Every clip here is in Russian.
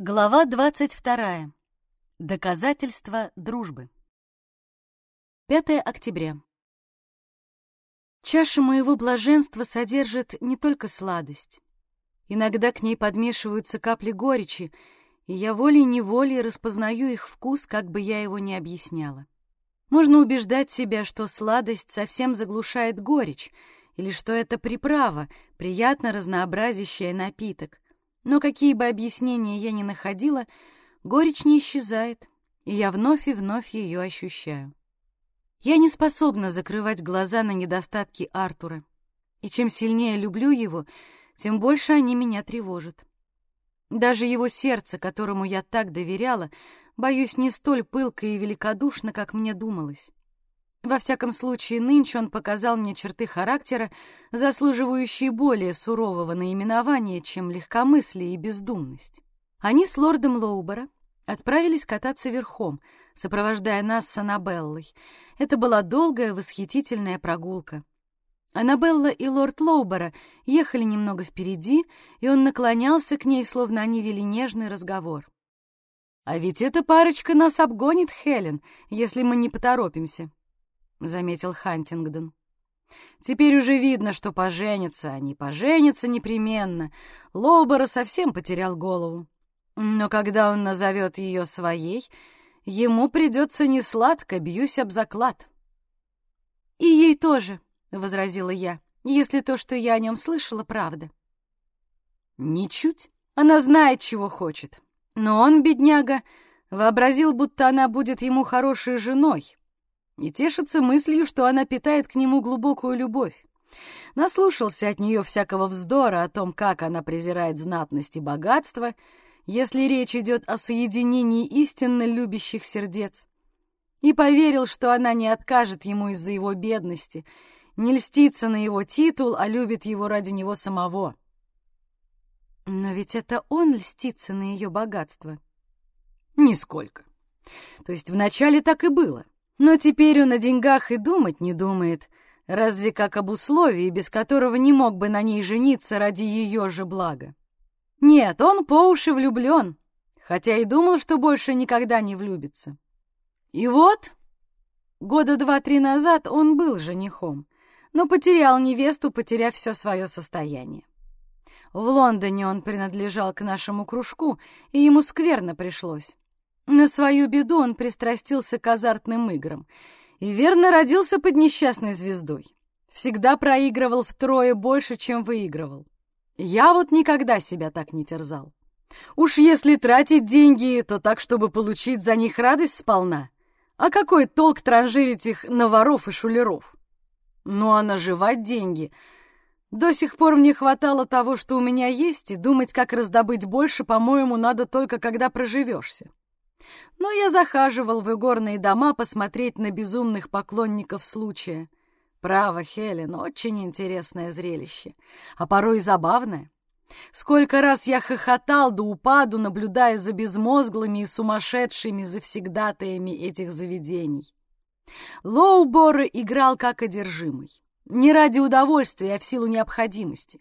Глава 22. Доказательство дружбы. 5 октября. Чаша моего блаженства содержит не только сладость. Иногда к ней подмешиваются капли горечи, и я волей-неволей распознаю их вкус, как бы я его ни объясняла. Можно убеждать себя, что сладость совсем заглушает горечь, или что это приправа, приятно разнообразящая напиток — но какие бы объяснения я ни находила, горечь не исчезает, и я вновь и вновь ее ощущаю. Я не способна закрывать глаза на недостатки Артура, и чем сильнее люблю его, тем больше они меня тревожат. Даже его сердце, которому я так доверяла, боюсь, не столь пылко и великодушно, как мне думалось. Во всяком случае, нынче он показал мне черты характера, заслуживающие более сурового наименования, чем легкомыслие и бездумность. Они с лордом Лоубера отправились кататься верхом, сопровождая нас с Аннабеллой. Это была долгая, восхитительная прогулка. Аннабелла и лорд Лоубера ехали немного впереди, и он наклонялся к ней, словно они вели нежный разговор. «А ведь эта парочка нас обгонит, Хелен, если мы не поторопимся», — заметил Хантингдон. «Теперь уже видно, что поженятся, они поженятся непременно. Лоубера совсем потерял голову. Но когда он назовет ее своей, ему придется несладко, бьюсь об заклад». «И ей тоже», — возразила я, — «если то, что я о нем слышала, правда». «Ничуть. Она знает, чего хочет. Но он, бедняга, вообразил, будто она будет ему хорошей женой, и тешится мыслью, что она питает к нему глубокую любовь. Наслушался от нее всякого вздора о том, как она презирает знатность и богатство, если речь идет о соединении истинно любящих сердец. И поверил, что она не откажет ему из-за его бедности, не льстится на его титул, а любит его ради него самого. Но ведь это он льстится на ее богатство. Нисколько. То есть вначале так и было — но теперь он о деньгах и думать не думает, разве как об условии, без которого не мог бы на ней жениться ради ее же блага. Нет, он по уши влюблен, хотя и думал, что больше никогда не влюбится. И вот, года два-три назад он был женихом, но потерял невесту, потеряв все свое состояние. В Лондоне он принадлежал к нашему кружку, и ему скверно пришлось. На свою беду он пристрастился к азартным играм и верно родился под несчастной звездой. Всегда проигрывал втрое больше, чем выигрывал. Я вот никогда себя так не терзал. Уж если тратить деньги, то так, чтобы получить за них радость сполна. А какой толк транжирить их на воров и шулеров? Ну а наживать деньги... До сих пор мне хватало того, что у меня есть, и думать, как раздобыть больше, по-моему, надо только когда проживешься. Но я захаживал в игорные дома посмотреть на безумных поклонников случая. Право, Хелен, очень интересное зрелище, а порой и забавное. Сколько раз я хохотал до упаду, наблюдая за безмозглыми и сумасшедшими завсегдатаями этих заведений. Лоубора играл как одержимый. Не ради удовольствия, а в силу необходимости.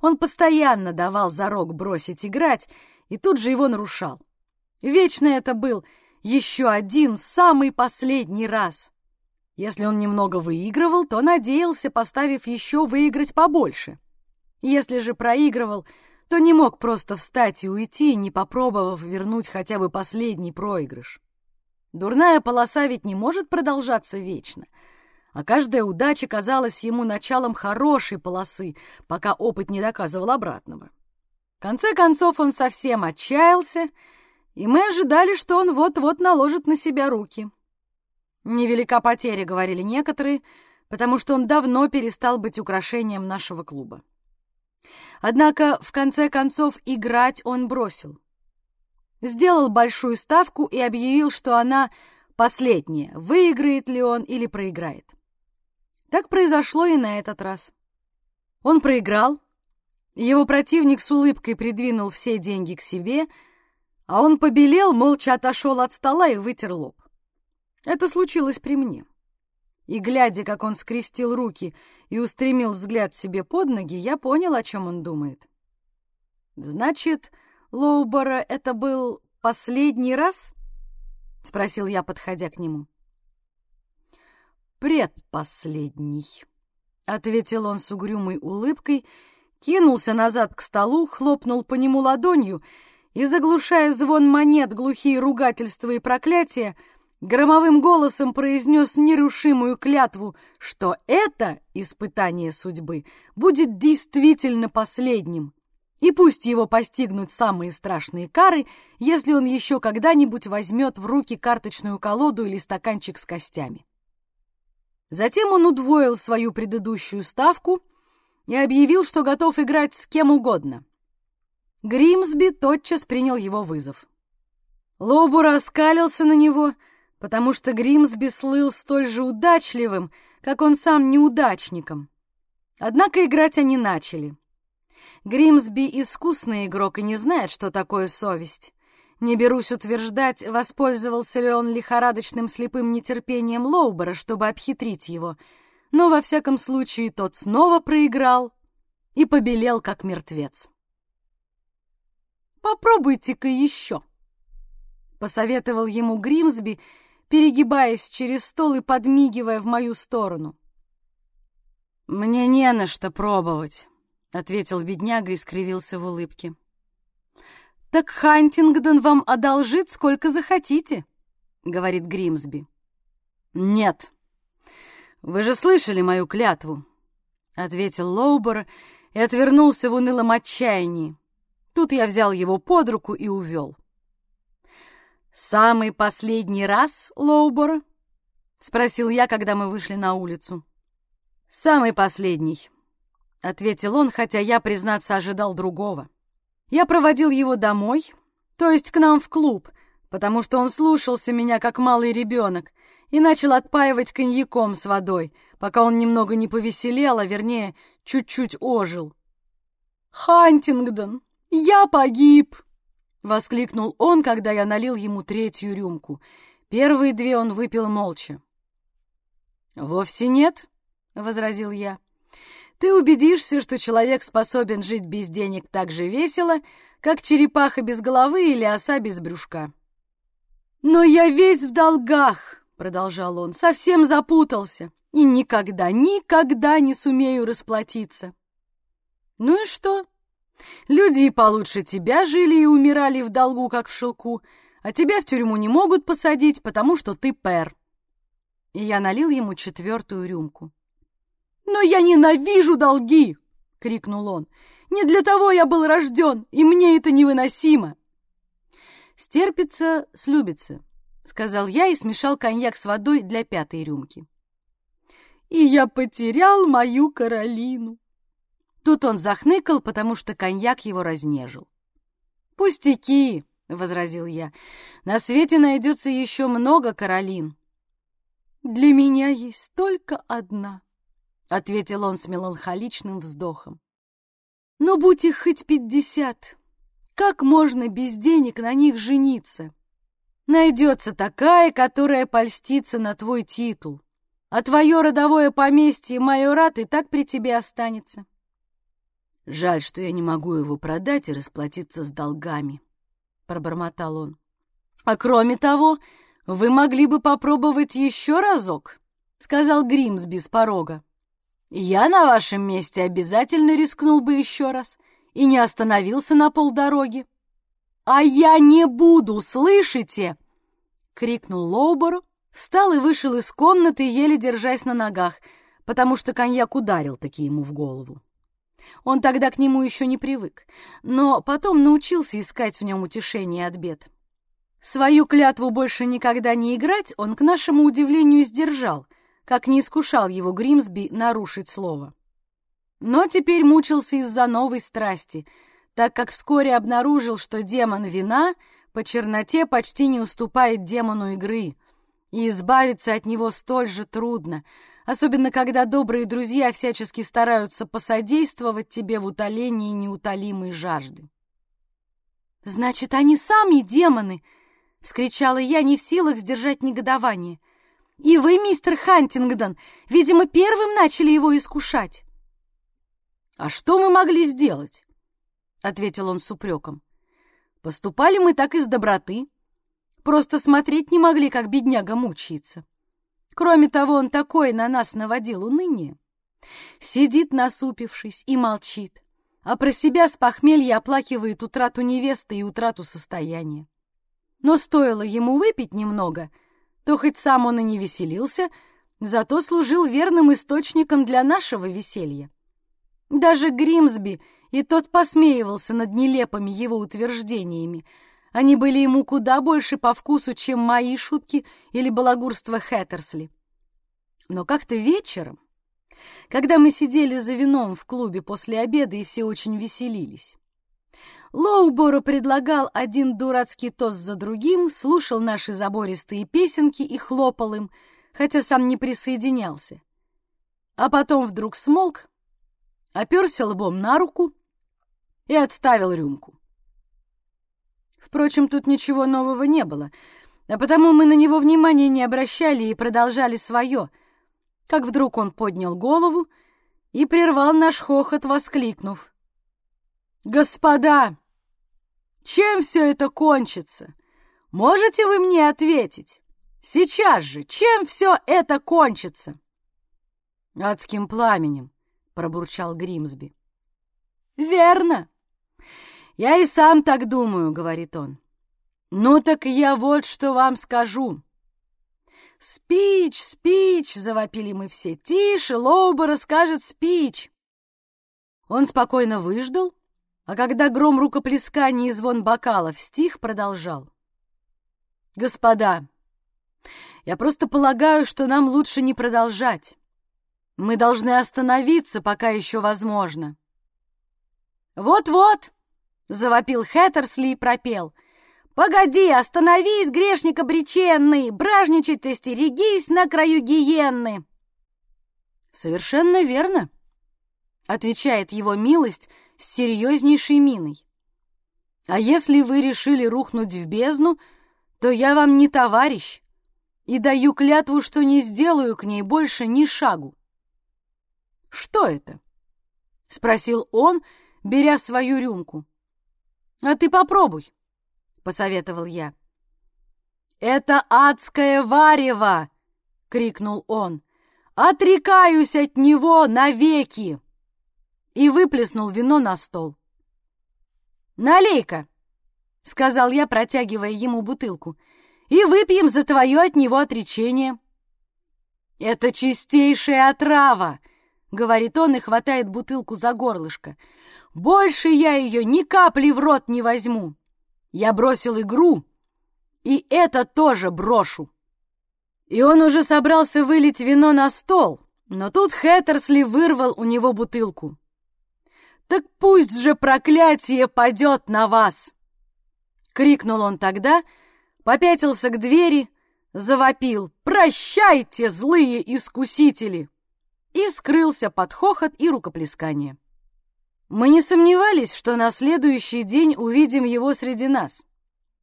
Он постоянно давал зарок бросить играть и тут же его нарушал. Вечно это был еще один, самый последний раз. Если он немного выигрывал, то надеялся, поставив еще выиграть побольше. Если же проигрывал, то не мог просто встать и уйти, не попробовав вернуть хотя бы последний проигрыш. Дурная полоса ведь не может продолжаться вечно, а каждая удача казалась ему началом хорошей полосы, пока опыт не доказывал обратного. В конце концов он совсем отчаялся и мы ожидали, что он вот-вот наложит на себя руки. Невелика потеря, говорили некоторые, потому что он давно перестал быть украшением нашего клуба. Однако, в конце концов, играть он бросил. Сделал большую ставку и объявил, что она последняя, выиграет ли он или проиграет. Так произошло и на этот раз. Он проиграл, его противник с улыбкой придвинул все деньги к себе — а он побелел, молча отошел от стола и вытер лоб. Это случилось при мне. И, глядя, как он скрестил руки и устремил взгляд себе под ноги, я понял, о чем он думает. Значит, Лоубора это был последний раз?» — спросил я, подходя к нему. «Предпоследний», — ответил он с угрюмой улыбкой, кинулся назад к столу, хлопнул по нему ладонью и, заглушая звон монет, глухие ругательства и проклятия, громовым голосом произнес нерушимую клятву, что это испытание судьбы будет действительно последним, и пусть его постигнут самые страшные кары, если он еще когда-нибудь возьмет в руки карточную колоду или стаканчик с костями. Затем он удвоил свою предыдущую ставку и объявил, что готов играть с кем угодно. Гримсби тотчас принял его вызов. Лобу раскалился на него, потому что Гримсби слыл столь же удачливым, как он сам неудачником. Однако играть они начали — Гримсби искусный игрок и не знает, что такое совесть. Не берусь утверждать, воспользовался ли он лихорадочным слепым нетерпением Лоубера, чтобы обхитрить его, но во всяком случае тот снова проиграл и побелел, как мертвец. «Попробуйте-ка еще», — посоветовал ему Гримсби, перегибаясь через стол и подмигивая в мою сторону. «Мне не на что пробовать», — ответил бедняга и скривился в улыбке. «Так Хантингдон вам одолжит сколько захотите», — говорит Гримсби. «Нет. Вы же слышали мою клятву», — ответил Лоубер и отвернулся в унылом отчаянии. Тут я взял его под руку и увел. «Самый последний раз, Лоубер?» — спросил я, когда мы вышли на улицу. «Самый последний», — ответил он, хотя я, признаться, ожидал другого. Я проводил его домой, то есть к нам в клуб, потому что он слушался меня, как малый ребенок, и начал отпаивать коньяком с водой, пока он немного не повеселел, а вернее, чуть-чуть ожил. «Хантингдон, я погиб!» — воскликнул он, когда я налил ему третью рюмку. Первые две он выпил молча. «Вовсе нет», — возразил я. Ты убедишься, что человек способен жить без денег так же весело, как черепаха без головы или оса без брюшка. «Но я весь в долгах», — продолжал он, — «совсем запутался и никогда, никогда не сумею расплатиться». «Ну и что? Люди и получше тебя жили и умирали в долгу, как в шелку, а тебя в тюрьму не могут посадить, потому что ты пэр». И я налил ему четвертую рюмку. «Но я ненавижу долги!» — крикнул он. «Не для того я был рожден, и мне это невыносимо!» «Стерпится, слюбится», — сказал я и смешал коньяк с водой для пятой рюмки. «И я потерял мою Каролину!» Тут он захныкал, потому что коньяк его разнежил. «Пустяки!» — возразил я. «На свете найдется еще много Каролин». «Для меня есть только одна», ответил он с меланхоличным вздохом. Но будь их хоть пятьдесят, как можно без денег на них жениться? Найдется такая, которая польстится на твой титул, а твое родовое поместье майорат и так при тебе останется. Жаль, что я не могу его продать и расплатиться с долгами, пробормотал он. А кроме того, вы могли бы попробовать еще разок, сказал Гримс без порога. Я на вашем месте обязательно рискнул бы еще раз и не остановился на полдороги. «А я не буду, слышите?» — крикнул Лоубору, встал и вышел из комнаты, еле держась на ногах, потому что коньяк ударил таки ему в голову. Он тогда к нему еще не привык, но потом научился искать в нем утешение от бед. Свою клятву больше никогда не играть он, к нашему удивлению, сдержал — как не искушал его Гримсби нарушить слово. Но теперь мучился из-за новой страсти, так как вскоре обнаружил, что демон вина по черноте почти не уступает демону игры, и избавиться от него столь же трудно, особенно когда добрые друзья всячески стараются посодействовать тебе в утолении неутолимой жажды. «Значит, они сами демоны!» — вскричала я, не в силах сдержать негодование — и вы, мистер Хантингдон, видимо, первым начали его искушать. «А что мы могли сделать?» — ответил он с упреком. Поступали мы так из доброты. Просто смотреть не могли, как бедняга мучается. Кроме того, он такое на нас наводил уныние. Сидит насупившись и молчит, а про себя с похмелья оплакивает утрату невесты и утрату состояния. Но стоило ему выпить немного, то хоть сам он и не веселился, зато служил верным источником для нашего веселья. Даже Гримсби и тот посмеивался над нелепыми его утверждениями. Они были ему куда больше по вкусу, чем мои шутки или балагурство Хэттерсли. Но как-то вечером, когда мы сидели за вином в клубе после обеда и все очень веселились, Лоуборо предлагал один дурацкий тост за другим, слушал наши забористые песенки и хлопал им, хотя сам не присоединялся. А потом вдруг смолк, оперся лбом на руку и отставил рюмку. Впрочем, тут ничего нового не было, а потому мы на него внимания не обращали и продолжали свое, как вдруг он поднял голову и прервал наш хохот, воскликнув. «Господа, чем все это кончится? Можете вы мне ответить? Сейчас же, чем все это кончится?» «Адским пламенем», — пробурчал Гримсби. «Верно. Я и сам так думаю», — говорит он. «Ну так я вот что вам скажу». «Спич, спич!» — завопили мы все. «Тише, Лоуба расскажет спич!» Он спокойно выждал, а когда гром рукоплесканий и звон бокалов стих, продолжал. «Господа, я просто полагаю, что нам лучше не продолжать. Мы должны остановиться, пока еще возможно». «Вот-вот!» — завопил Хэттерсли и пропел. «Погоди, остановись, грешник обреченный! Бражничать остерегись на краю гиенны!» «Совершенно верно», — отвечает его милость с серьезнейшей миной. «А если вы решили рухнуть в бездну, то я вам не товарищ и даю клятву, что не сделаю к ней больше ни шагу». «Что это?» — спросил он, — беря свою рюмку. «А ты попробуй», — посоветовал я. «Это адское варево!» — крикнул он. «Отрекаюсь от него навеки!» И выплеснул вино на стол. «Налей-ка!» — сказал я, протягивая ему бутылку. «И выпьем за твое от него отречение». «Это чистейшая отрава!» — говорит он и хватает бутылку за горлышко. Больше я ее ни капли в рот не возьму. Я бросил игру, и это тоже брошу. И он уже собрался вылить вино на стол, но тут Хэттерсли вырвал у него бутылку. «Так пусть же проклятие падет на вас!» Крикнул он тогда, попятился к двери, завопил «Прощайте, злые искусители!» и скрылся под хохот и рукоплескание. Мы не сомневались, что на следующий день увидим его среди нас.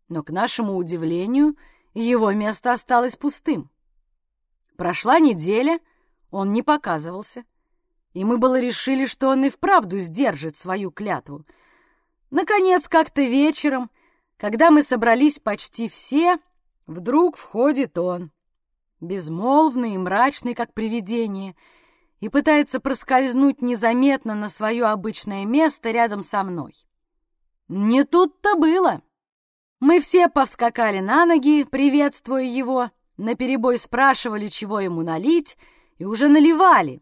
Но, к нашему удивлению, его место осталось пустым. Прошла неделя, он не показывался, и мы было решили, что он и вправду сдержит свою клятву. Наконец, как-то вечером, когда мы собрались почти все, вдруг входит он, безмолвный и мрачный, как привидение — и пытается проскользнуть незаметно на свое обычное место рядом со мной. Не тут-то было. Мы все повскакали на ноги, приветствуя его, наперебой спрашивали, чего ему налить, и уже наливали.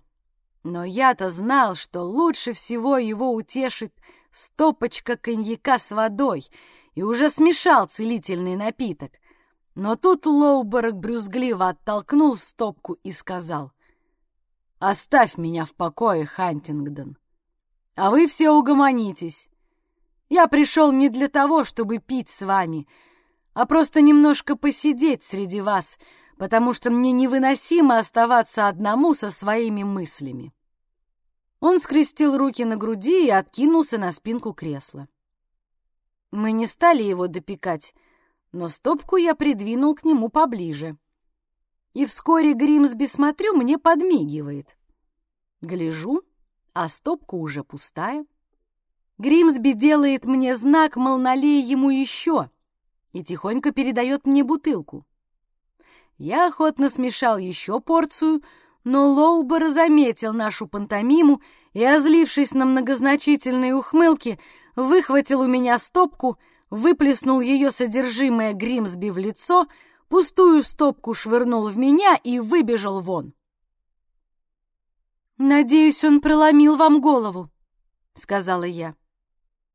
Но я-то знал, что лучше всего его утешит стопочка коньяка с водой, и уже смешал целительный напиток. Но тут Лоуборг брюзгливо оттолкнул стопку и сказал, Оставь меня в покое, Хантингдон. А вы все угомонитесь. Я пришел не для того, чтобы пить с вами, а просто немножко посидеть среди вас, потому что мне невыносимо оставаться одному со своими мыслями. Он скрестил руки на груди и откинулся на спинку кресла. Мы не стали его допекать, но стопку я придвинул к нему поближе и вскоре Гримсби, смотрю, мне подмигивает. Гляжу, а стопка уже пустая. Гримсби делает мне знак, мол, налей ему еще, и тихонько передает мне бутылку. Я охотно смешал еще порцию, но Лоубер заметил нашу пантомиму и, озлившись на многозначительные ухмылки, выхватил у меня стопку, выплеснул ее содержимое Гримсби в лицо, пустую стопку швырнул в меня и выбежал вон. «Надеюсь, он проломил вам голову», — сказала я.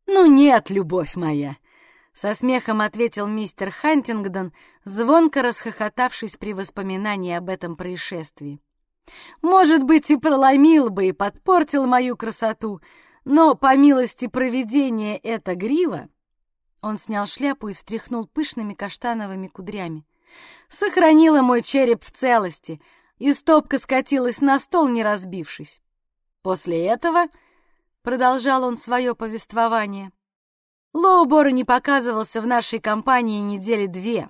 «Ну нет, любовь моя», — со смехом ответил мистер Хантингдон, звонко расхохотавшись при воспоминании об этом происшествии. «Может быть, и проломил бы, и подпортил мою красоту, но, по милости провидения, эта грива...» Он снял шляпу и встряхнул пышными каштановыми кудрями. «Сохранила мой череп в целости, и стопка скатилась на стол, не разбившись. После этого, — продолжал он свое повествование, — Лоубор не показывался в нашей компании недели две.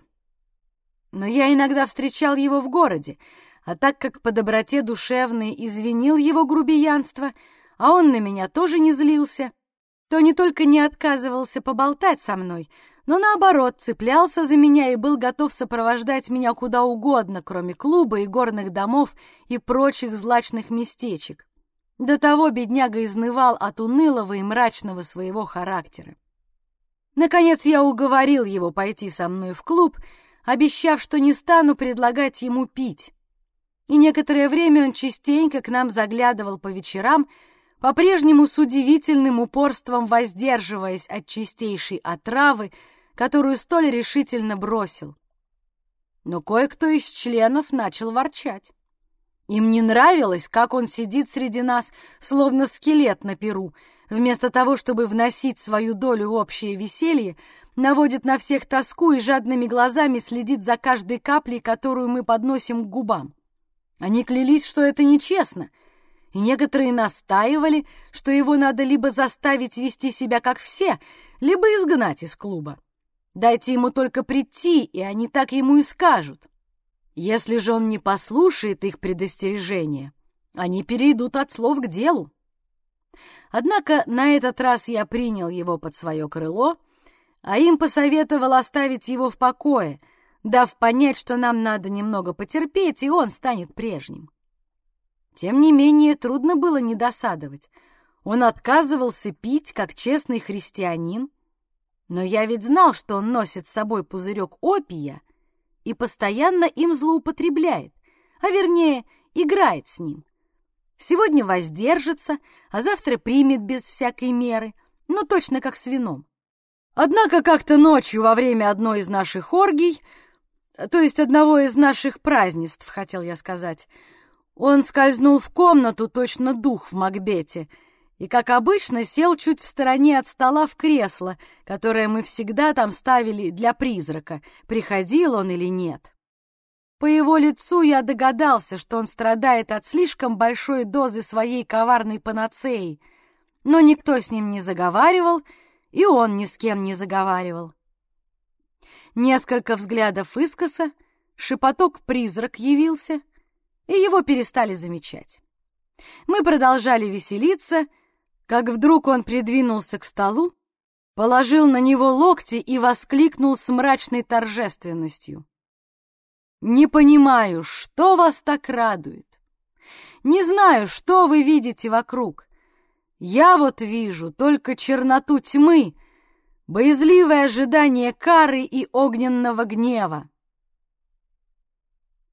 Но я иногда встречал его в городе, а так как по доброте душевной извинил его грубиянство, а он на меня тоже не злился, то не только не отказывался поболтать со мной, но наоборот цеплялся за меня и был готов сопровождать меня куда угодно, кроме клуба и горных домов и прочих злачных местечек. До того бедняга изнывал от унылого и мрачного своего характера. Наконец я уговорил его пойти со мной в клуб, обещав, что не стану предлагать ему пить. И некоторое время он частенько к нам заглядывал по вечерам, по-прежнему с удивительным упорством воздерживаясь от чистейшей отравы, которую столь решительно бросил. Но кое-кто из членов начал ворчать. Им не нравилось, как он сидит среди нас, словно скелет на перу, вместо того, чтобы вносить свою долю общее веселье, наводит на всех тоску и жадными глазами следит за каждой каплей, которую мы подносим к губам. Они клялись, что это нечестно — и некоторые настаивали, что его надо либо заставить вести себя как все, либо изгнать из клуба. Дайте ему только прийти, и они так ему и скажут. Если же он не послушает их предостережения, они перейдут от слов к делу. Однако на этот раз я принял его под свое крыло, а им посоветовал оставить его в покое, дав понять, что нам надо немного потерпеть, и он станет прежним. Тем не менее, трудно было не досадовать. Он отказывался пить, как честный христианин. Но я ведь знал, что он носит с собой пузырек опия и постоянно им злоупотребляет, а вернее, играет с ним. Сегодня воздержится, а завтра примет без всякой меры, но точно как с вином. Однако как-то ночью во время одной из наших оргий, то есть одного из наших празднеств, хотел я сказать, он скользнул в комнату, точно дух в Макбете, и, как обычно, сел чуть в стороне от стола в кресло, которое мы всегда там ставили для призрака, приходил он или нет. По его лицу я догадался, что он страдает от слишком большой дозы своей коварной панацеи, но никто с ним не заговаривал, и он ни с кем не заговаривал. Несколько взглядов искоса, шепоток-призрак явился — и его перестали замечать. Мы продолжали веселиться, как вдруг он придвинулся к столу, положил на него локти и воскликнул с мрачной торжественностью. «Не понимаю, что вас так радует? Не знаю, что вы видите вокруг. Я вот вижу только черноту тьмы, боязливое ожидание кары и огненного гнева.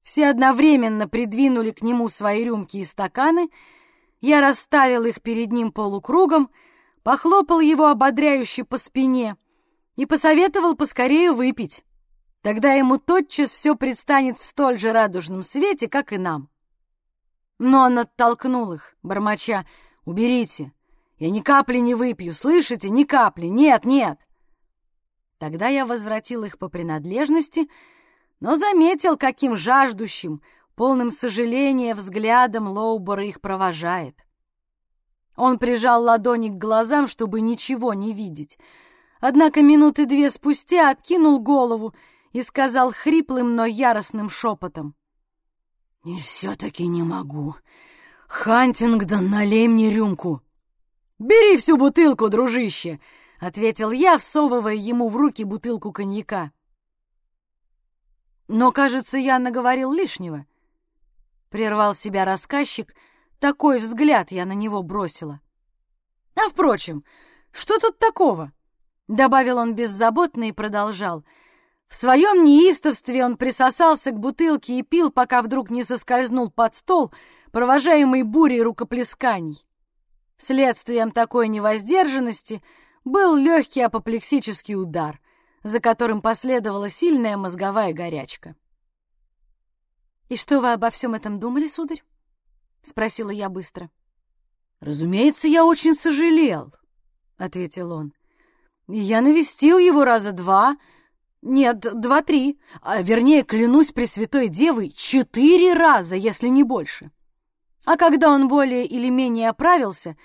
Все одновременно придвинули к нему свои рюмки и стаканы. Я расставил их перед ним полукругом, похлопал его ободряюще по спине и посоветовал поскорее выпить. Тогда ему тотчас все предстанет в столь же радужном свете, как и нам. Но он оттолкнул их, бормоча «Уберите! Я ни капли не выпью, слышите? Ни капли! Нет, нет!» Тогда я возвратил их по принадлежности — но заметил, каким жаждущим, полным сожаления взглядом Лоубора их провожает. Он прижал ладони к глазам, чтобы ничего не видеть, однако минуты две спустя откинул голову и сказал хриплым, но яростным шепотом. «И все-таки не могу. Хантингдон, налей мне рюмку!» «Бери всю бутылку, дружище!» — ответил я, всовывая ему в руки бутылку коньяка. Но, кажется, я наговорил лишнего. Прервал себя рассказчик, такой взгляд я на него бросила. А, впрочем, что тут такого? Добавил он беззаботно и продолжал. В своем неистовстве он присосался к бутылке и пил, пока вдруг не соскользнул под стол, провожаемый бурей рукоплесканий. Следствием такой невоздержанности был легкий апоплексический удар, за которым последовала сильная мозговая горячка. «И что вы обо всем этом думали, сударь?» — спросила я быстро. «Разумеется, я очень сожалел», — ответил он. «Я навестил его раза два, нет, два-три, а вернее, клянусь Пресвятой Девой, четыре раза, если не больше. А когда он более или менее оправился,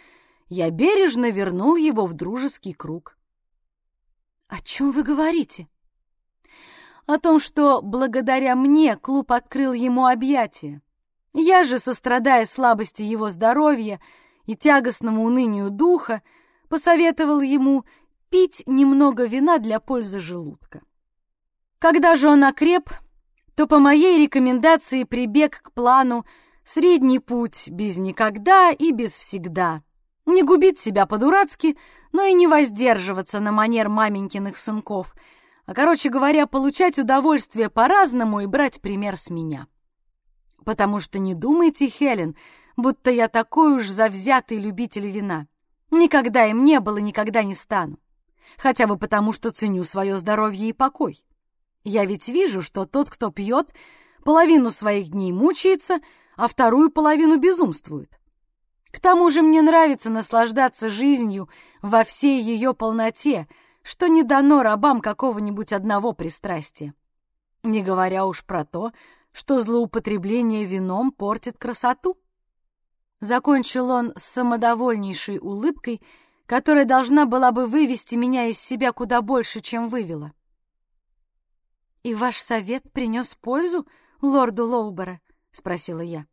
я бережно вернул его в дружеский круг. «О чем вы говорите?» «О том, что благодаря мне клуб открыл ему объятия. Я же, сострадая слабости его здоровья и тягостному унынию духа, посоветовал ему пить немного вина для пользы желудка. Когда же он окреп, то по моей рекомендации прибег к плану Средний путь без никогда и без всегда. Не губить себя по-дурацки, но и не воздерживаться на манер маменькиных сынков, а, короче говоря, получать удовольствие по-разному и брать пример с меня. Потому что не думайте, Хелен, будто я такой уж завзятый любитель вина. Никогда им не было, никогда не стану. Хотя бы потому, что ценю свое здоровье и покой. Я ведь вижу, что тот, кто пьет, половину своих дней мучается, а вторую половину безумствует. К тому же мне нравится наслаждаться жизнью во всей ее полноте, что не дано рабам какого-нибудь одного пристрастия. Не говоря уж про то, что злоупотребление вином портит красоту. Закончил он с самодовольнейшей улыбкой, которая должна была бы вывести меня из себя куда больше, чем вывела. «И ваш совет принес пользу лорду Лоубера?» — спросила я.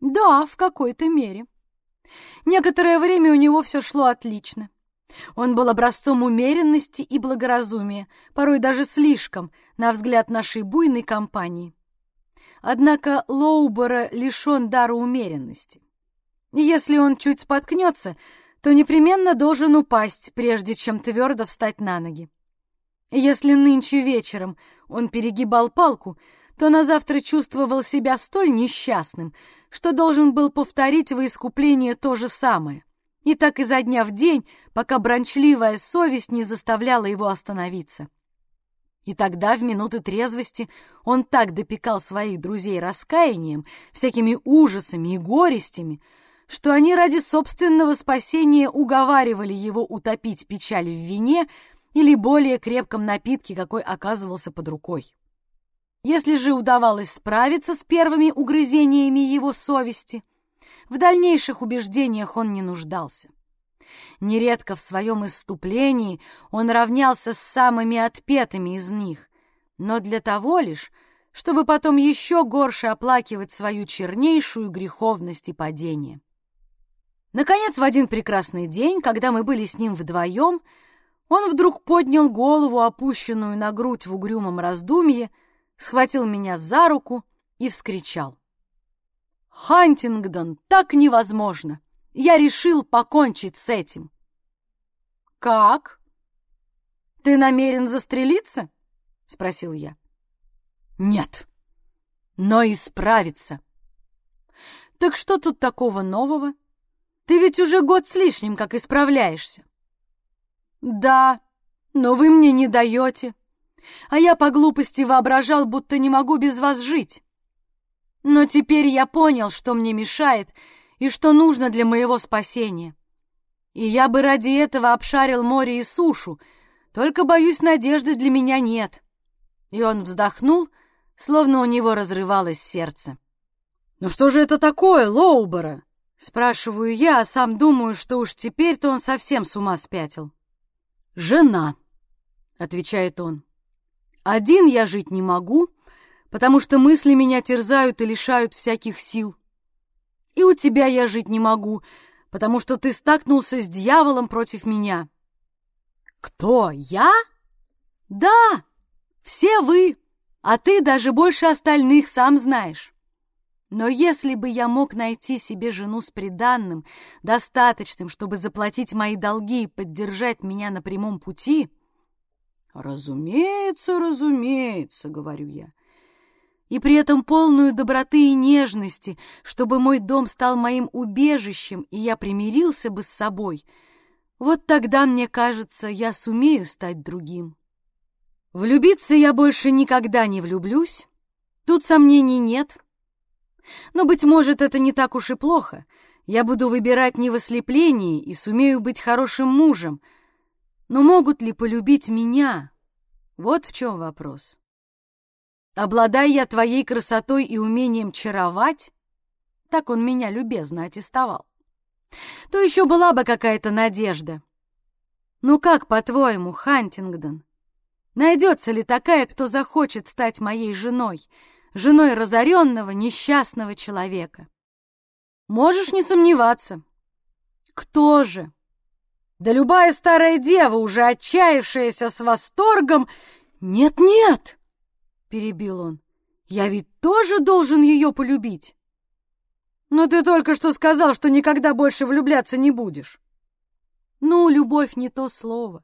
«Да, в какой-то мере. Некоторое время у него все шло отлично. Он был образцом умеренности и благоразумия, порой даже слишком, на взгляд нашей буйной компании. Однако Лоубера лишен дара умеренности. Если он чуть споткнется, то непременно должен упасть, прежде чем твердо встать на ноги. Если нынче вечером он перегибал палку, то на завтра чувствовал себя столь несчастным, что должен был повторить во искупление то же самое. И так изо дня в день, пока брончливая совесть не заставляла его остановиться. И тогда, в минуты трезвости, он так допекал своих друзей раскаянием, всякими ужасами и горестями, что они ради собственного спасения уговаривали его утопить печаль в вине или более крепком напитке, какой оказывался под рукой. Если же удавалось справиться с первыми угрызениями его совести, в дальнейших убеждениях он не нуждался. Нередко в своем исступлении он равнялся с самыми отпетыми из них, но для того лишь, чтобы потом еще горше оплакивать свою чернейшую греховность и падение. Наконец, в один прекрасный день, когда мы были с ним вдвоем, он вдруг поднял голову, опущенную на грудь в угрюмом раздумье, схватил меня за руку и вскричал. «Хантингдон, так невозможно! Я решил покончить с этим!» «Как? Ты намерен застрелиться?» — спросил я. «Нет, но исправиться!» «Так что тут такого нового? Ты ведь уже год с лишним как исправляешься!» «Да, но вы мне не даете!» а я по глупости воображал, будто не могу без вас жить. Но теперь я понял, что мне мешает и что нужно для моего спасения. И я бы ради этого обшарил море и сушу, только, боюсь, надежды для меня нет. И он вздохнул, словно у него разрывалось сердце. «Ну что же это такое, Лоубера?» Спрашиваю я, а сам думаю, что уж теперь-то он совсем с ума спятил. «Жена», — отвечает он. Один я жить не могу, потому что мысли меня терзают и лишают всяких сил. И у тебя я жить не могу, потому что ты стакнулся с дьяволом против меня». «Кто, я?» «Да, все вы, а ты даже больше остальных сам знаешь. Но если бы я мог найти себе жену с приданным, достаточным, чтобы заплатить мои долги и поддержать меня на прямом пути... «Разумеется, разумеется», — говорю я. И при этом полную доброты и нежности, чтобы мой дом стал моим убежищем, и я примирился бы с собой, вот тогда, мне кажется, я сумею стать другим. Влюбиться я больше никогда не влюблюсь, тут сомнений нет — но, быть может, это не так уж и плохо. Я буду выбирать не в ослеплении и сумею быть хорошим мужем. Но могут ли полюбить меня? Вот в чем вопрос. Обладая я твоей красотой и умением чаровать, так он меня любезно аттестовал, то еще была бы какая-то надежда. Ну как, по-твоему, Хантингдон, найдется ли такая, кто захочет стать моей женой — женой разоренного, несчастного человека. Можешь не сомневаться. Кто же? Да любая старая дева, уже отчаявшаяся с восторгом... «Нет-нет!» — перебил он. «Я ведь тоже должен ее полюбить!» «Но ты только что сказал, что никогда больше влюбляться не будешь!» «Ну, любовь не то слово.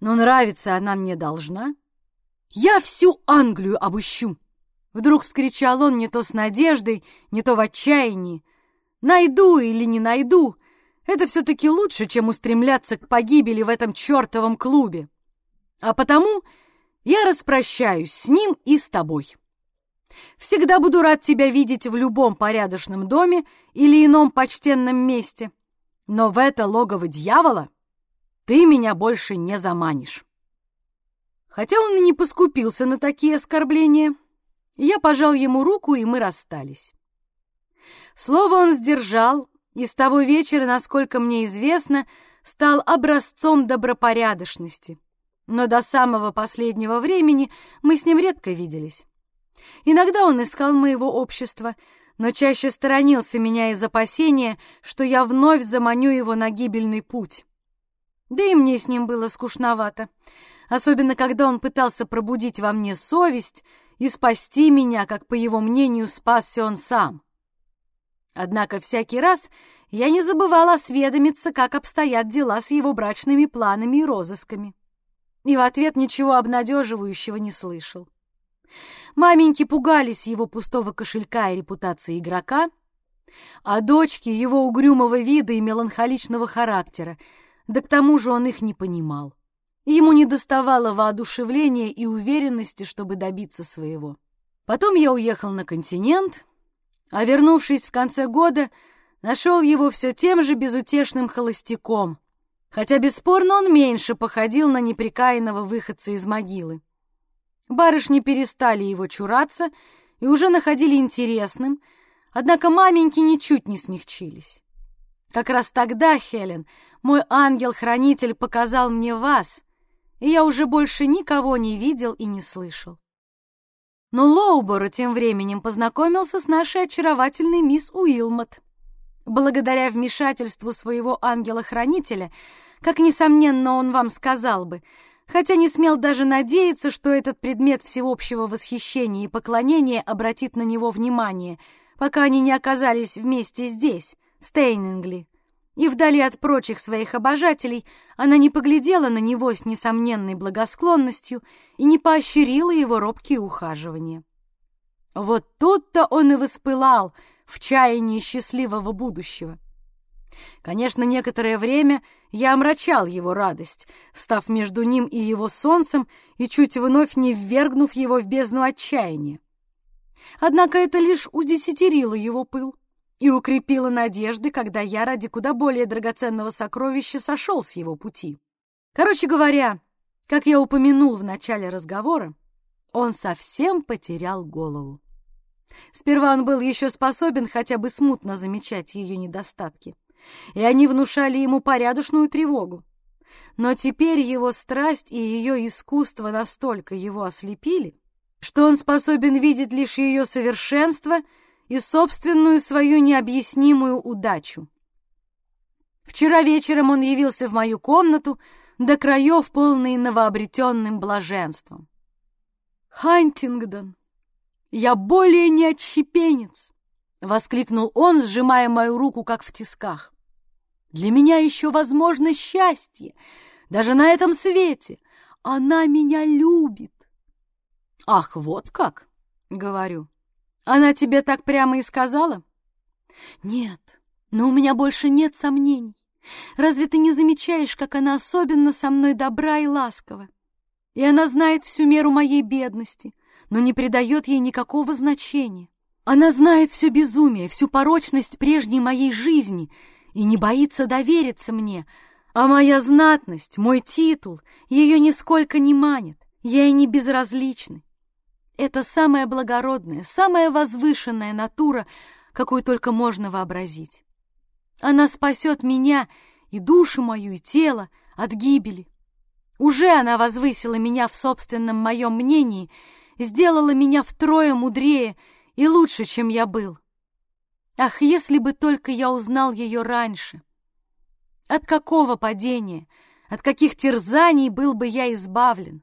Но нравится она мне должна. Я всю Англию обыщу!» Вдруг вскричал он не то с надеждой, не то в отчаянии. «Найду или не найду, это все-таки лучше, чем устремляться к погибели в этом чертовом клубе. А потому я распрощаюсь с ним и с тобой. Всегда буду рад тебя видеть в любом порядочном доме или ином почтенном месте, но в это логово дьявола ты меня больше не заманишь». Хотя он и не поскупился на такие оскорбления, я пожал ему руку, и мы расстались. Слово он сдержал, и с того вечера, насколько мне известно, стал образцом добропорядочности. Но до самого последнего времени мы с ним редко виделись. Иногда он искал моего общества, но чаще сторонился меня из опасения, что я вновь заманю его на гибельный путь. Да и мне с ним было скучновато, особенно когда он пытался пробудить во мне совесть и спасти меня, как, по его мнению, спасся он сам. Однако всякий раз я не забывала осведомиться, как обстоят дела с его брачными планами и розысками. И в ответ ничего обнадеживающего не слышал. Маменьки пугались его пустого кошелька и репутации игрока, а дочки его угрюмого вида и меланхоличного характера, да к тому же он их не понимал. Ему не доставало воодушевления и уверенности, чтобы добиться своего. Потом я уехал на континент, а вернувшись в конце года, нашел его все тем же безутешным холостяком, хотя бесспорно он меньше походил на неприкаянного выходца из могилы. Барышни перестали его чураться и уже находили интересным, однако маменьки ничуть не смягчились. Как раз тогда, Хелен, мой ангел-хранитель показал мне вас — и я уже больше никого не видел и не слышал. Но Лоуборо тем временем познакомился с нашей очаровательной мисс Уилмот. Благодаря вмешательству своего ангела-хранителя, как, несомненно, он вам сказал бы, хотя не смел даже надеяться, что этот предмет всеобщего восхищения и поклонения обратит на него внимание, пока они не оказались вместе здесь, в Стейнингли. И вдали от прочих своих обожателей она не поглядела на него с несомненной благосклонностью и не поощрила его робкие ухаживания. Вот тут-то он и воспылал в чаянии счастливого будущего. Конечно, некоторое время я омрачал его радость, став между ним и его солнцем и чуть вновь не ввергнув его в бездну отчаяния. Однако это лишь удесятерило его пыл и укрепила надежды, когда я ради куда более драгоценного сокровища сошел с его пути. Короче говоря, как я упомянул в начале разговора, он совсем потерял голову. Сперва он был еще способен хотя бы смутно замечать ее недостатки, и они внушали ему порядочную тревогу. Но теперь его страсть и ее искусство настолько его ослепили, что он способен видеть лишь ее совершенство — и собственную свою необъяснимую удачу. Вчера вечером он явился в мою комнату, до краев полный новообретенным блаженством. «Хантингдон, я более не отщепенец!» — воскликнул он, сжимая мою руку, как в тисках. «Для меня еще возможно счастье, даже на этом свете. Она меня любит!» «Ах, вот как!» — говорю. «Она тебе так прямо и сказала?» «Нет, но у меня больше нет сомнений. Разве ты не замечаешь, как она особенно со мной добра и ласкова? И она знает всю меру моей бедности, но не придает ей никакого значения. Она знает все безумие, всю порочность прежней моей жизни и не боится довериться мне, а моя знатность, мой титул ее нисколько не манит, ей не безразличны. Это самая благородная, самая возвышенная натура, какую только можно вообразить. Она спасет меня и душу мою, и тело от гибели. Уже она возвысила меня в собственном моем мнении, сделала меня втрое мудрее и лучше, чем я был. Ах, если бы только я узнал ее раньше! От какого падения, от каких терзаний был бы я избавлен?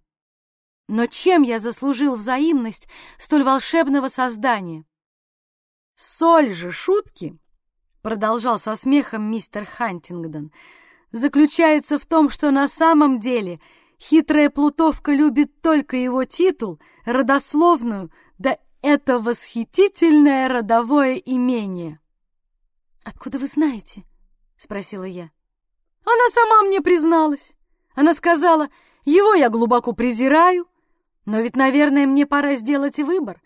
Но чем я заслужил взаимность столь волшебного создания? Соль же шутки продолжал со смехом мистер Хантингдон, заключается в том, что на самом деле хитрая плутовка любит только его титул, родословную, да это восхитительное родовое имение. «Откуда вы знаете?» — спросила я. Она сама мне призналась. Она сказала, его я глубоко презираю, но ведь, наверное, мне пора сделать выбор.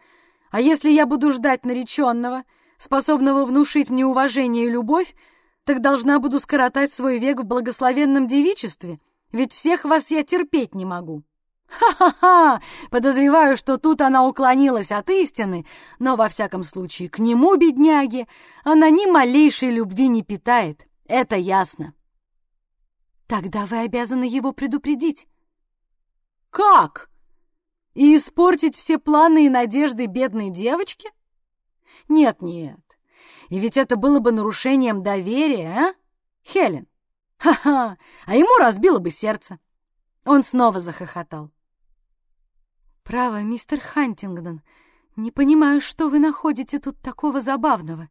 А если я буду ждать нареченного — способного внушить мне уважение и любовь, так должна буду скоротать свой век в благословенном девичестве, ведь всех вас я терпеть не могу. Ха-ха-ха! Подозреваю, что тут она уклонилась от истины, но, во всяком случае, к нему, бедняге, она ни малейшей любви не питает, это ясно. Тогда вы обязаны его предупредить. Как? И испортить все планы и надежды бедной девочки? — нет-нет. И ведь это было бы нарушением доверия, а? Хелен. Ха-ха! А ему разбило бы сердце. Он снова захохотал. Право, мистер Хантингдон, не понимаю, что вы находите тут такого забавного.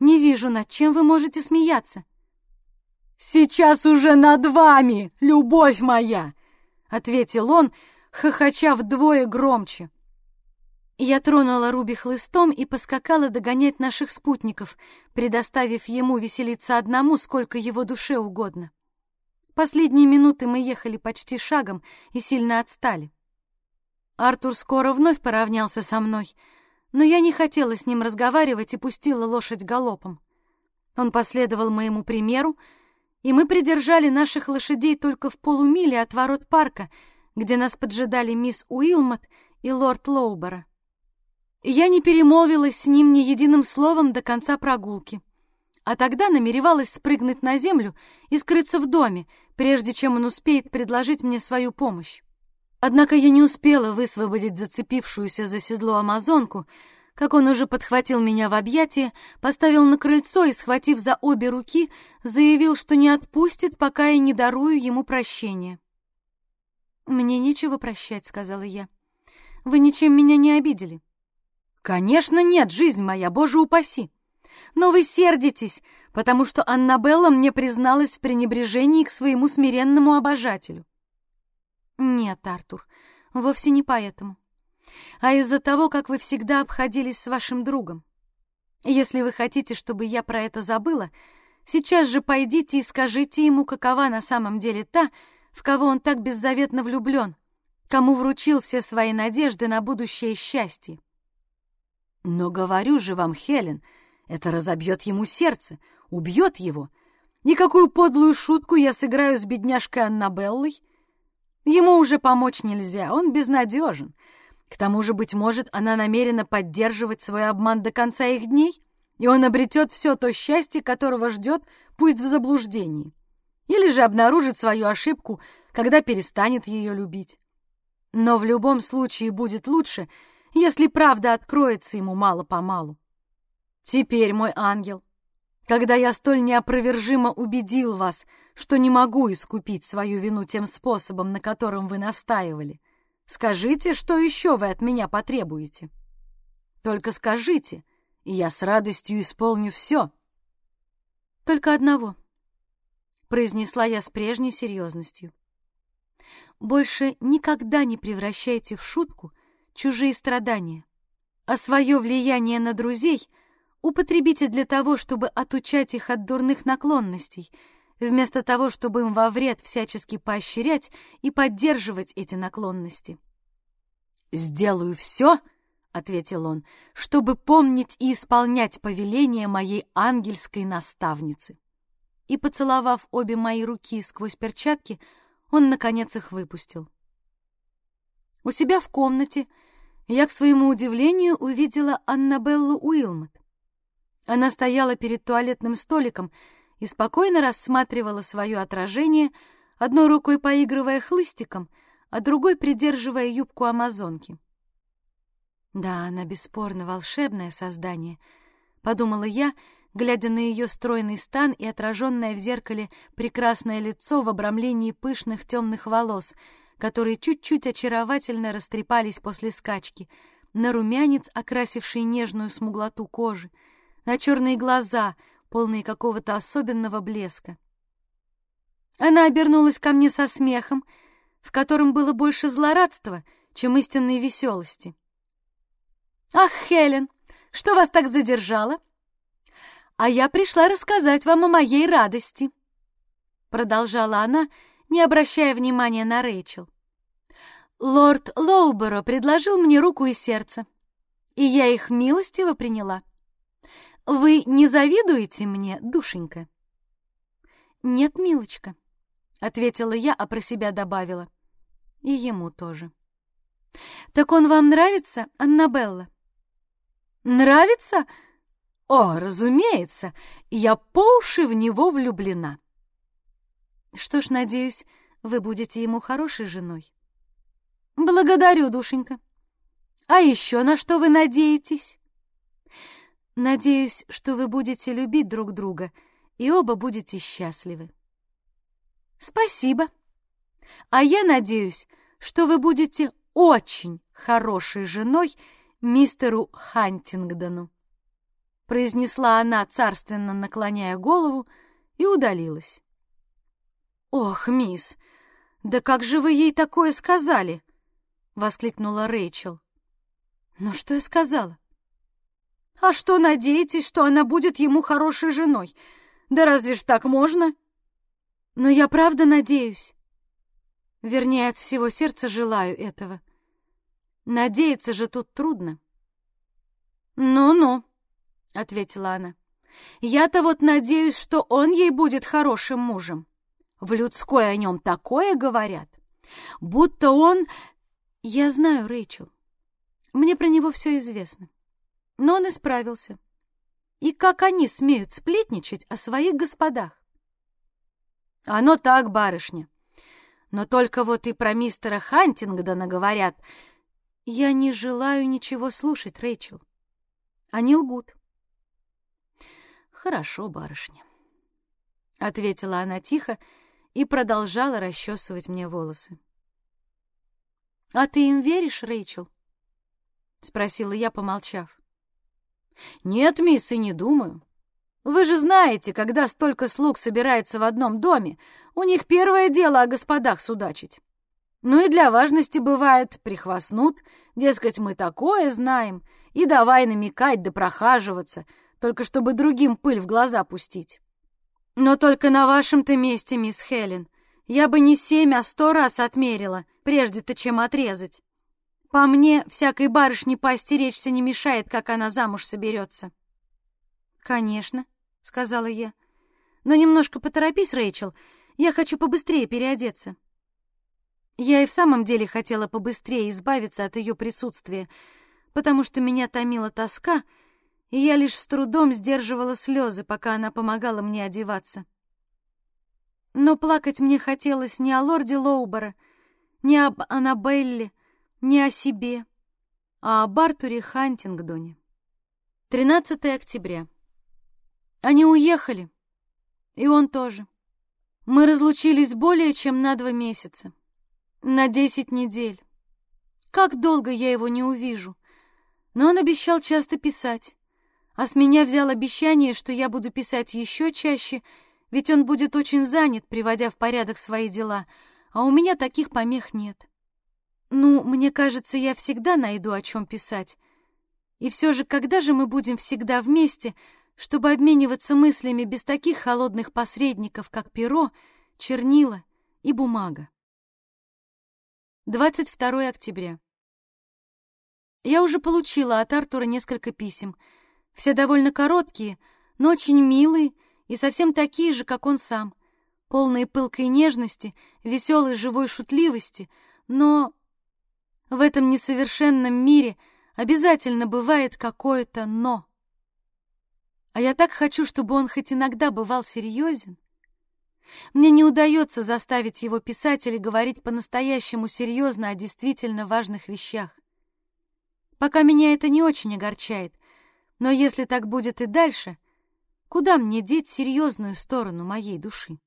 Не вижу, над чем вы можете смеяться. Сейчас уже над вами, любовь моя, ответил он, хохоча вдвое громче. Я тронула Руби хлыстом и поскакала догонять наших спутников, предоставив ему веселиться одному, сколько его душе угодно. Последние минуты мы ехали почти шагом и сильно отстали. Артур скоро вновь поравнялся со мной, но я не хотела с ним разговаривать и пустила лошадь галопом. Он последовал моему примеру, и мы придержали наших лошадей только в полумиле от ворот парка, где нас поджидали мисс Уилмот и лорд Лоубора. Я не перемолвилась с ним ни единым словом до конца прогулки. А тогда намеревалась спрыгнуть на землю и скрыться в доме, прежде чем он успеет предложить мне свою помощь. Однако я не успела высвободить зацепившуюся за седло амазонку, как он уже подхватил меня в объятия, поставил на крыльцо и, схватив за обе руки, заявил, что не отпустит, пока я не дарую ему прощения. «Мне нечего прощать», — сказала я. «Вы ничем меня не обидели. «Конечно нет, жизнь моя, боже упаси! Но вы сердитесь, потому что Аннабелла мне призналась в пренебрежении к своему смиренному обожателю». «Нет, Артур, вовсе не поэтому, а из-за того, как вы всегда обходились с вашим другом. Если вы хотите, чтобы я про это забыла, сейчас же пойдите и скажите ему, какова на самом деле та, в кого он так беззаветно влюблен, кому вручил все свои надежды на будущее счастье. Но говорю же вам, Хелен, это разобьет ему сердце, убьет его. Никакую подлую шутку я сыграю с бедняжкой Аннабеллой. Ему уже помочь нельзя, он безнадежен. К тому же, быть может, она намерена поддерживать свой обман до конца их дней, и он обретет все то счастье, которого ждет, пусть в заблуждении. Или же обнаружит свою ошибку, когда перестанет ее любить. Но в любом случае будет лучше — если правда откроется ему мало-помалу. Теперь, мой ангел, когда я столь неопровержимо убедил вас, что не могу искупить свою вину тем способом, на котором вы настаивали. Скажите, что еще вы от меня потребуете? Только скажите, и я с радостью исполню все. Только одного, — произнесла я с прежней серьезностью. Больше никогда не превращайте в шутку чужие страдания, а свое влияние на друзей употребите для того, чтобы отучать их от дурных наклонностей, вместо того, чтобы им во вред всячески поощрять и поддерживать эти наклонности. «Сделаю все», — ответил он, — «чтобы помнить и исполнять повеления моей ангельской наставницы». И, поцеловав обе мои руки сквозь перчатки, он, наконец, их выпустил. У себя в комнате я, к своему удивлению, увидела Аннабеллу Уилмот. Она стояла перед туалетным столиком и спокойно рассматривала свое отражение, одной рукой поигрывая хлыстиком, а другой придерживая юбку амазонки. «Да, она бесспорно волшебное создание», — подумала я, глядя на ее стройный стан и отраженное в зеркале прекрасное лицо в обрамлении пышных темных волос, которые чуть-чуть очаровательно растрепались после скачки, на румянец, окрасивший нежную смуглоту кожи, на черные глаза, полные какого-то особенного блеска. Она обернулась ко мне со смехом, в котором было больше злорадства, чем истинной веселости. «Ах, Хелен, что вас так задержало?» «А я пришла рассказать вам о моей радости», — продолжала она, не обращая внимания на Рэйчел. «Лорд Лоуборо предложил мне руку и сердце, и я их милостиво приняла. Вы не завидуете мне, душенька?» «Нет, милочка», — ответила я, а про себя добавила. «И ему тоже». «Так он вам нравится, Аннабелла?» «Нравится?» «О, разумеется, я по уши в него влюблена». «Что ж, надеюсь, вы будете ему хорошей женой». «Благодарю, душенька. А еще на что вы надеетесь?» «Надеюсь, что вы будете любить друг друга и оба будете счастливы». «Спасибо. А я надеюсь, что вы будете очень хорошей женой мистеру Хантингдону» произнесла она, царственно наклоняя голову, и удалилась. «Ох, мисс, да как же вы ей такое сказали?» — воскликнула Рэйчел. «Ну что я сказала?» «А что, надеетесь, что она будет ему хорошей женой? Да разве ж так можно?» «Но я правда надеюсь. Вернее, от всего сердца желаю этого. Надеяться же тут трудно». «Ну-ну», — ответила она. «Я-то вот надеюсь, что он ей будет хорошим мужем. В людской о нем такое говорят, будто он...» «Я знаю, Рэйчел. Мне про него все известно. Но он исправился. И как они смеют сплетничать о своих господах?» «Оно так, барышня. Но только вот и про мистера Хантингдона говорят...» «Я не желаю ничего слушать, Рэйчел. Они лгут. «Хорошо, барышня», — ответила она тихо и продолжала расчесывать мне волосы. «А ты им веришь, Рэйчел?» — спросила я, помолчав. «Нет, мисс, и не думаю. Вы же знаете, когда столько слуг собирается в одном доме, у них первое дело о господах судачить. Ну и для важности бывает, прихвастнут, дескать, мы такое знаем, и давай намекать да прохаживаться — только чтобы другим пыль в глаза пустить. Но только на вашем-то месте, мисс Хелен, я бы не семь, а сто раз отмерила, прежде-то чем отрезать. По мне, всякой барышне поостеречься не мешает, как она замуж соберется. «Конечно», — сказала я. «Но немножко поторопись, Рэйчел, я хочу побыстрее переодеться». Я и в самом деле хотела побыстрее избавиться от ее присутствия, потому что меня томила тоска — и я лишь с трудом сдерживала слезы, пока она помогала мне одеваться. Но плакать мне хотелось не о лорде Лоубора, не об Аннабелле, не о себе, а об Артуре Хантингдоне. 13 октября. Они уехали, и он тоже. Мы разлучились более чем на два месяца, на десять недель. Как долго я его не увижу? Но он обещал часто писать, а с меня взял обещание, что я буду писать еще чаще, ведь он будет очень занят, приводя в порядок свои дела, а у меня таких помех нет. Ну, мне кажется, я всегда найду о чем писать. И все же, когда же мы будем всегда вместе, чтобы обмениваться мыслями без таких холодных посредников, как перо, чернила и бумага? 22 октября. Я уже получила от Артура несколько писем. Все довольно короткие, но очень милые и совсем такие же, как он сам. Полные пылкой нежности, веселой живой шутливости, но в этом несовершенном мире обязательно бывает какое-то «но». А я так хочу, чтобы он хоть иногда бывал серьезен. Мне не удается заставить его писать или говорить по-настоящему серьезно о действительно важных вещах. Пока меня это не очень огорчает, но если так будет и дальше, куда мне деть серьезную сторону моей души?